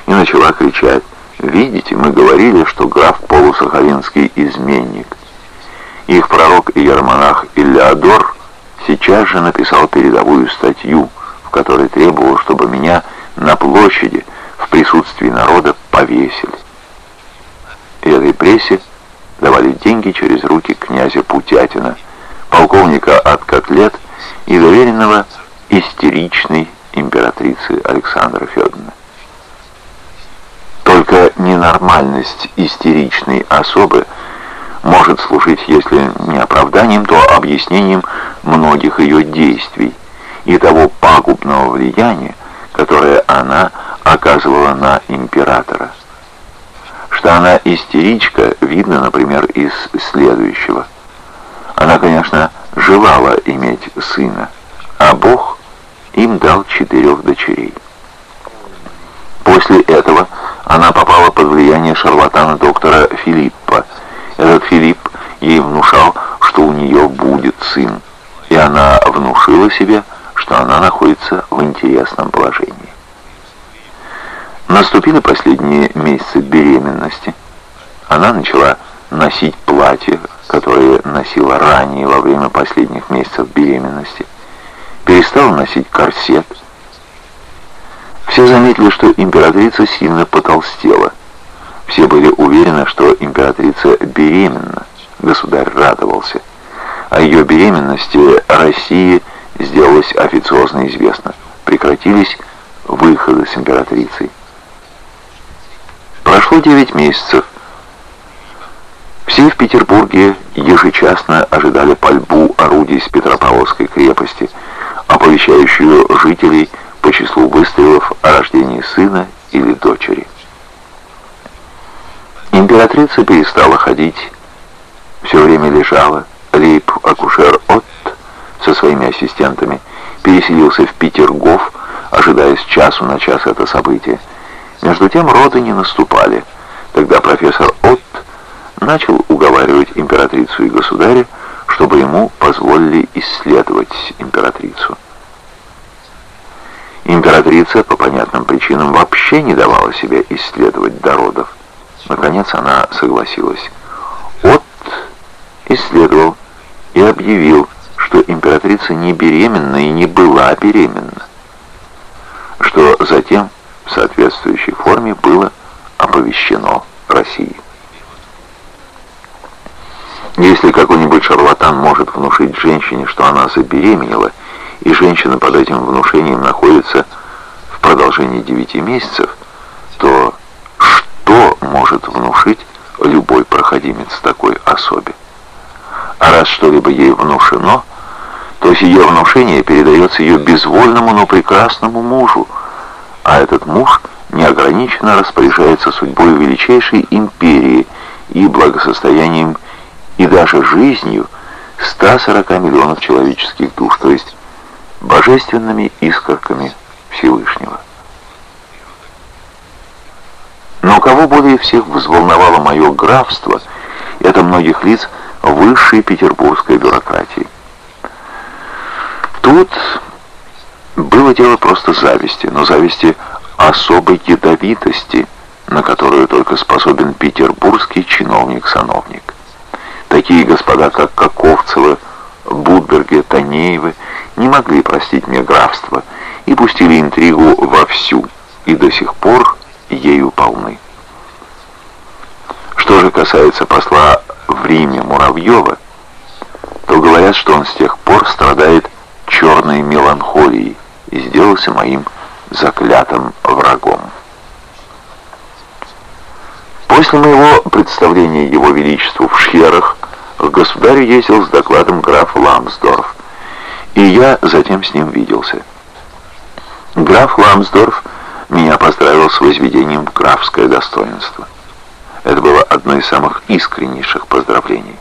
и начала кричать «Видите, мы говорили, что граф Полусахалинский изменник». Их пророк и иеромонах Иллиадор сейчас же написал передовую статью, в которой требовал, чтобы меня на площади в присутствии народа повесили. Этой прессе давали деньги через руки князя Путятина, полковника от котлет и доверенного истеричной императрицы Александра Федоровны. Только ненормальность истеричной особы может служить, если не оправданием, то объяснением многих ее действий и того пагубного влияния, которое она оказывала на императора. Что она истеричка, видно, например, из следующего. Она, конечно, желала иметь сына, а Бог им дал четырех дочерей. После этого она попала под влияние шарлатана доктора Филиппа. Этот Филипп ей внушал, что у нее будет сын, и она внушила себе, что она находится в интересном положении. Наступили последние месяцы беременности. Она начала носить платье, которое носила ранее во время последних месяцев беременности. Перестала носить корсет. Все заметили, что императрица сильно потолстела. Все были уверены, что императрица беременна. Государь радовался. О ее беременности России сделалось официозно известно. Прекратились выходы с императрицей. Прошло девять месяцев. Все в Петербурге ежечасно ожидали пальбу орудий с Петропавловской крепости, оповещающую жителей по числу выстрелов о рождении сына или дочери. Императрица перестала ходить, все время лежала. Лейб-акушер Отт со своими ассистентами переселился в Петергоф, ожидая с часу на час это событие. Между тем роды не наступали. Тогда профессор Отт начал уговаривать императрицу и государя, чтобы ему позволили исследовать императрицу. Императрица по понятным причинам вообще не давала себя исследовать до родов. Наконец она согласилась. Отт исследовал и объявил, что императрица не беременна и не была беременна, что затем соответствующей форме было оповещено России. Если какой-нибудь шарлатан может внушить женщине, что она забеременела, и женщина под этим внушением находится в продолжении 9 месяцев, то что может внушить любой проходимец такой особе? А раз что-либо ей внушено, то сие внушение передается ее безвольному, но прекрасному мужу, а этот муж неограниченно распоряжается судьбой величайшей империи и благосостоянием и даже жизнью 140 миллионов человеческих душ, то есть божественными искорками Всевышнего. Но кого более всех взволновало мое графство, это многих лиц высшей петербургской бюрократии. Тут было дело просто зависти, но зависти особой ядовитости, на которую только способен петербургский чиновник-сановник. Такие господа, как Каковцевы, Будберги, Танеевы, не могли простить мне графство и пустили интригу вовсю, и до сих пор ею полны. Что же касается посла в Риме Муравьева, то говорят, что он с тех пор страдает черной меланхолией, и сделался моим заклятым врагом. После моего представления Его Величеству в Шхерах к государю ездил с докладом граф Ламсдорф, и я затем с ним виделся. Граф Ламсдорф меня поздравил с возведением в графское достоинство. Это было одно из самых искреннейших поздравлений.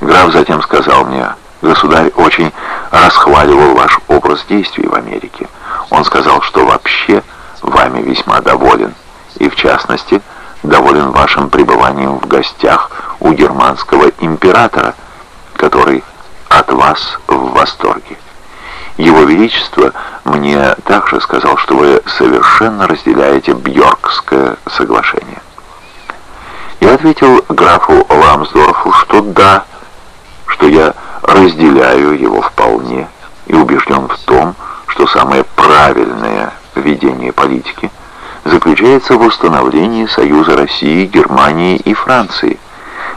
Граф затем сказал мне, государь очень расхваливал ваш образ действий в Америке. Он сказал, что вообще вами весьма доволен, и в частности доволен вашим пребыванием в гостях у германского императора, который от вас в восторге. Его Величество мне также сказал, что вы совершенно разделяете Бьоркское соглашение. Я ответил графу Ламсдорфу, что да, что я разделяю его вполне и убежден в том, что самое правильное ведение политики заключается в установлении союза России, Германии и Франции,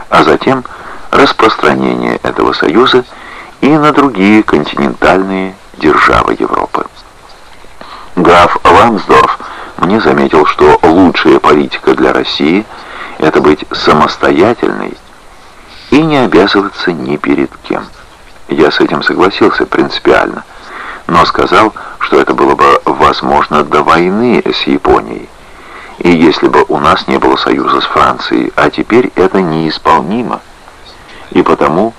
а затем распространение этого союза и на другие континентальные державы Европы. Граф Ламсдорф мне заметил, что лучшая политика для России – это быть самостоятельной и не обязываться ни перед кем. Я с этим согласился принципиально, но сказал, что это было бы возможно до войны с Японией. И если бы у нас не было союза с Францией, а теперь это неисполнимо. И потому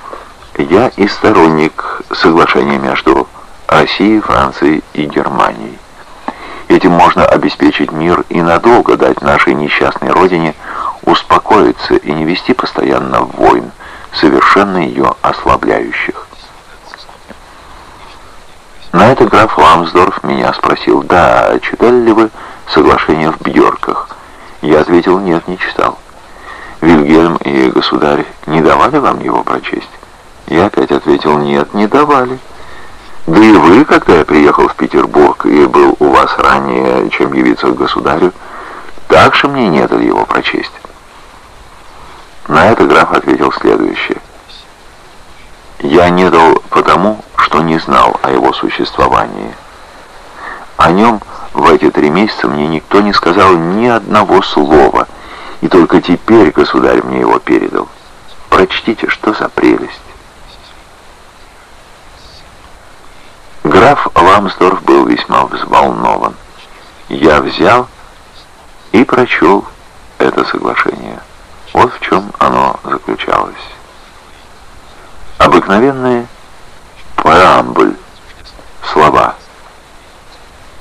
я и сторонник соглашения между Россией, Францией и Германией. Этим можно обеспечить мир и надолго дать нашей несчастной родине успокоиться и не вести постоянно войн, совершенно ее ослабляющих. На это граф Ламсдорф меня спросил, да, читали ли вы соглашение в Бьорках? Я ответил, нет, не читал. Вильгельм и государь не давали вам его прочесть? Я опять ответил, нет, не давали. Да и вы, когда я приехал в Петербург и был у вас ранее, чем явиться к государю, так же мне не дали его прочесть. На это граф ответил следующее. Я не дал потому, что не знал о его существовании. О нем в эти три месяца мне никто не сказал ни одного слова, и только теперь государь мне его передал. Прочтите, что за прелесть. Граф Ламсдорф был весьма взволнован. Я взял и прочел это соглашение. Вот в чем оно заключалось. Обыкновенные преамбуль, слова.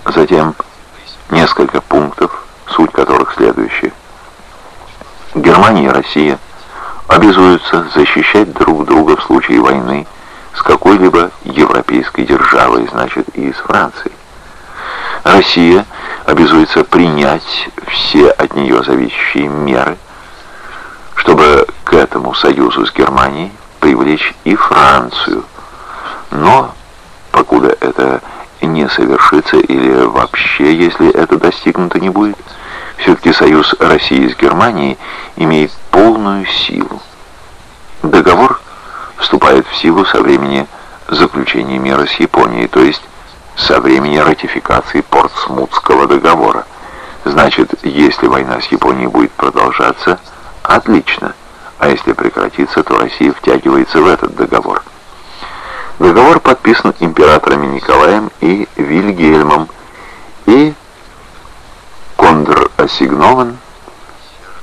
Затем несколько пунктов, суть которых следующая. Германия и Россия обязуются защищать друг друга в случае войны, с какой-либо европейской державой, значит, и с Францией. Россия обязуется принять все от нее зависящие меры, чтобы к этому союзу с Германией привлечь и Францию. Но, покуда это не совершится или вообще, если это достигнуто не будет, все-таки союз России с Германией имеет полную силу. Договор вступает в силу со времени заключения мира с Японией, то есть со времени ратификации Портсмутского договора. Значит, если война с Японией будет продолжаться, отлично. А если прекратится, то Россия втягивается в этот договор. Договор подписан императорами Николаем и Вильгельмом и контр-ассигнован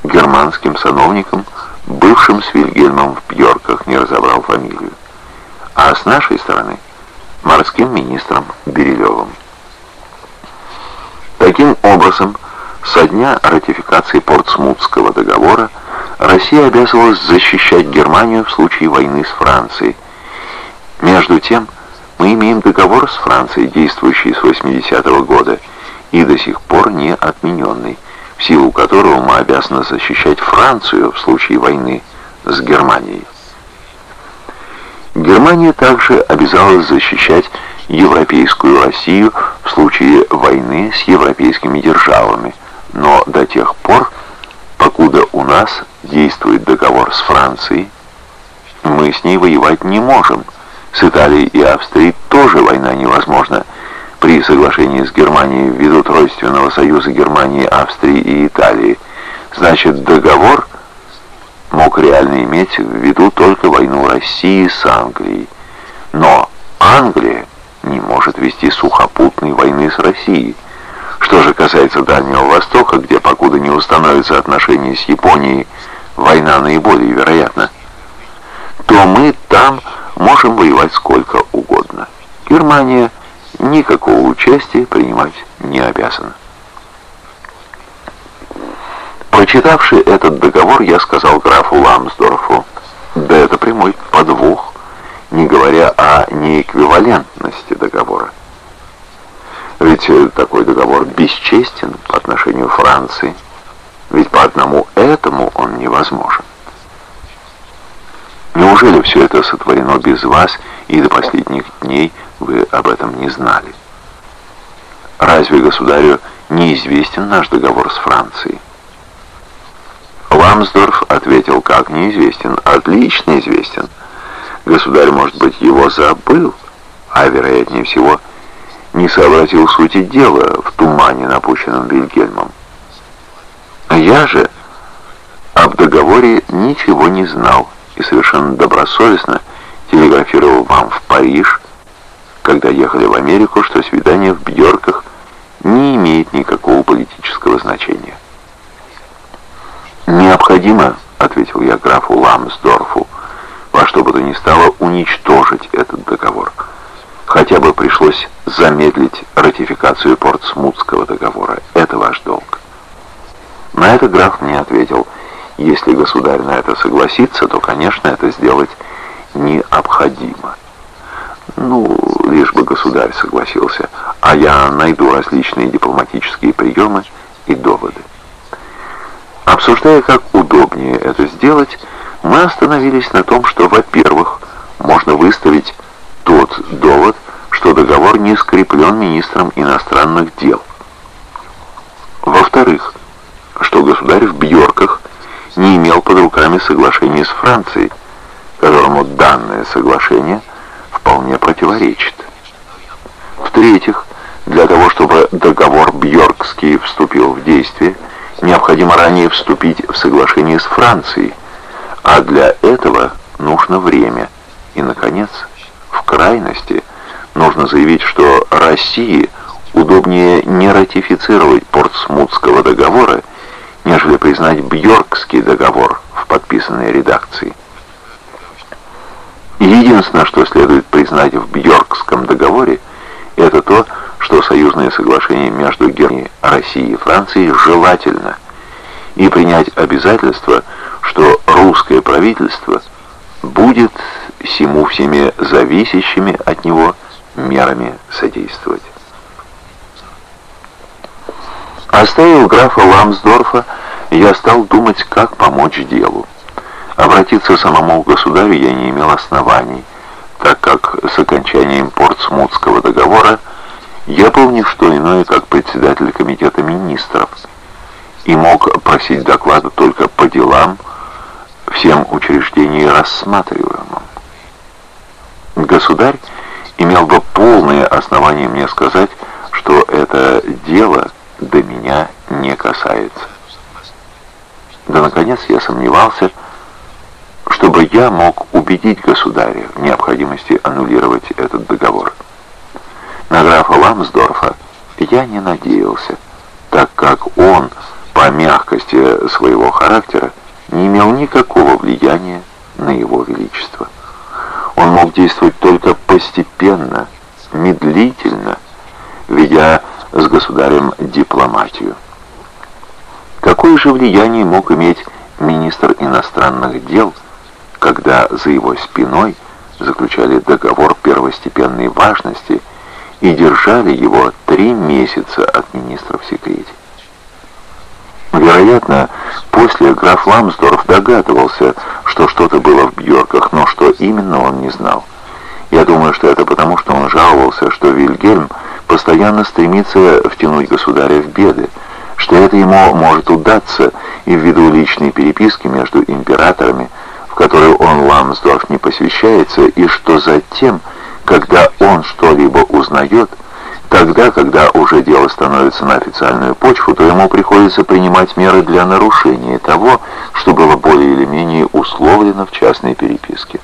германским сановником бывшим с Вильгельмом в Бьорках, не разобрал фамилию, а с нашей стороны морским министром Берилевым. Таким образом, со дня ратификации Портсмутского договора Россия обязывалась защищать Германию в случае войны с Францией. Между тем, мы имеем договор с Францией, действующий с 80-го года, и до сих пор не отмененный в силу которого мы обязаны защищать Францию в случае войны с Германией. Германия также обязалась защищать европейскую Россию в случае войны с европейскими державами, но до тех пор, покуда у нас действует договор с Францией, мы с ней воевать не можем. С Италией и Австрией тоже война невозможна, при соглашении с Германией ввиду Тройственного союза Германии, Австрии и Италии. Значит, договор мог реально иметь в виду только войну России с Англией. Но Англия не может вести сухопутной войны с Россией. Что же касается Дальнего Востока, где, покуда не установятся отношения с Японией, война наиболее вероятна, то мы там можем воевать сколько угодно. Германия никакого участия принимать не обязана. Прочитавший этот договор, я сказал графу Ламсдорфу, да это прямой подвох, не говоря о неэквивалентности договора. Ведь такой договор бесчестен по отношению Франции, ведь по одному этому он невозможен. Неужели все это сотворено без вас, и до последних дней вы об этом не знали? Разве государю неизвестен наш договор с Францией? Ламсдорф ответил, как неизвестен, отлично известен. Государь, может быть, его забыл, а, вероятнее всего, не сообразил сути дела в тумане, напущенном Вильгельмом. Я же об договоре ничего не знал и совершенно добросовестно телеграфировал вам в Париж, когда ехали в Америку, что свидание в Бьорках не имеет никакого политического значения. «Необходимо», — ответил я графу Ламсдорфу, «во что бы то ни стало уничтожить этот договор. Хотя бы пришлось замедлить ратификацию Портсмутского договора. Это ваш долг». На это граф мне ответил, «Если государь на это согласится, то, конечно, это сделать необходимо». Ну, лишь бы государь согласился, а я найду различные дипломатические приемы и доводы. Обсуждая, как удобнее это сделать, мы остановились на том, что, во-первых, можно выставить тот довод, что договор не скреплен министром иностранных дел. Во-вторых, что государь в Бьорках не имел под руками соглашения с Францией, которому данное соглашение вполне противоречит. В-третьих, для того, чтобы договор Бьоркский вступил в действие, необходимо ранее вступить в соглашение с Францией, а для этого нужно время. И, наконец, в крайности нужно заявить, что России удобнее не ратифицировать Портсмутского договора, нежели признать Бьоркский договор в подписанной редакции. Единственное, что следует признать в Бьоркском договоре, это то, что союзное соглашение между Германией, Россией и Францией желательно, и принять обязательство, что русское правительство будет всему всеми зависящими от него мерами содействовать. Оставив графа Ламсдорфа, я стал думать, как помочь делу. Обратиться самому к государю я не имел оснований, так как с окончанием Портсмутского договора я был не что иное, как председатель комитета министров, и мог просить доклада только по делам, всем учреждениям рассматриваемым. Государь имел бы полное основание мне сказать, что это дело до меня не касается. Да, наконец, я сомневался, чтобы я мог убедить государя в необходимости аннулировать этот договор. На графа Ламсдорфа я не надеялся, так как он, по мягкости своего характера, не имел никакого влияния на его величество. Он мог действовать только постепенно, медлительно, ведя с государем дипломатию. Какое же влияние мог иметь министр иностранных дел, когда за его спиной заключали договор первостепенной важности – и держали его три месяца от министра в секрете. Вероятно, после граф Ламсдорф догадывался, что что-то было в Бьорках, но что именно он не знал. Я думаю, что это потому, что он жаловался, что Вильгельм постоянно стремится втянуть государя в беды, что это ему может удаться и ввиду личной переписки между императорами, в которую он, Ламсдорф, не посвящается, и что затем когда он что-либо узнает, тогда, когда уже дело становится на официальную почву, то ему приходится принимать меры для нарушения того, что было более или менее условлено в частной переписке.